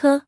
呵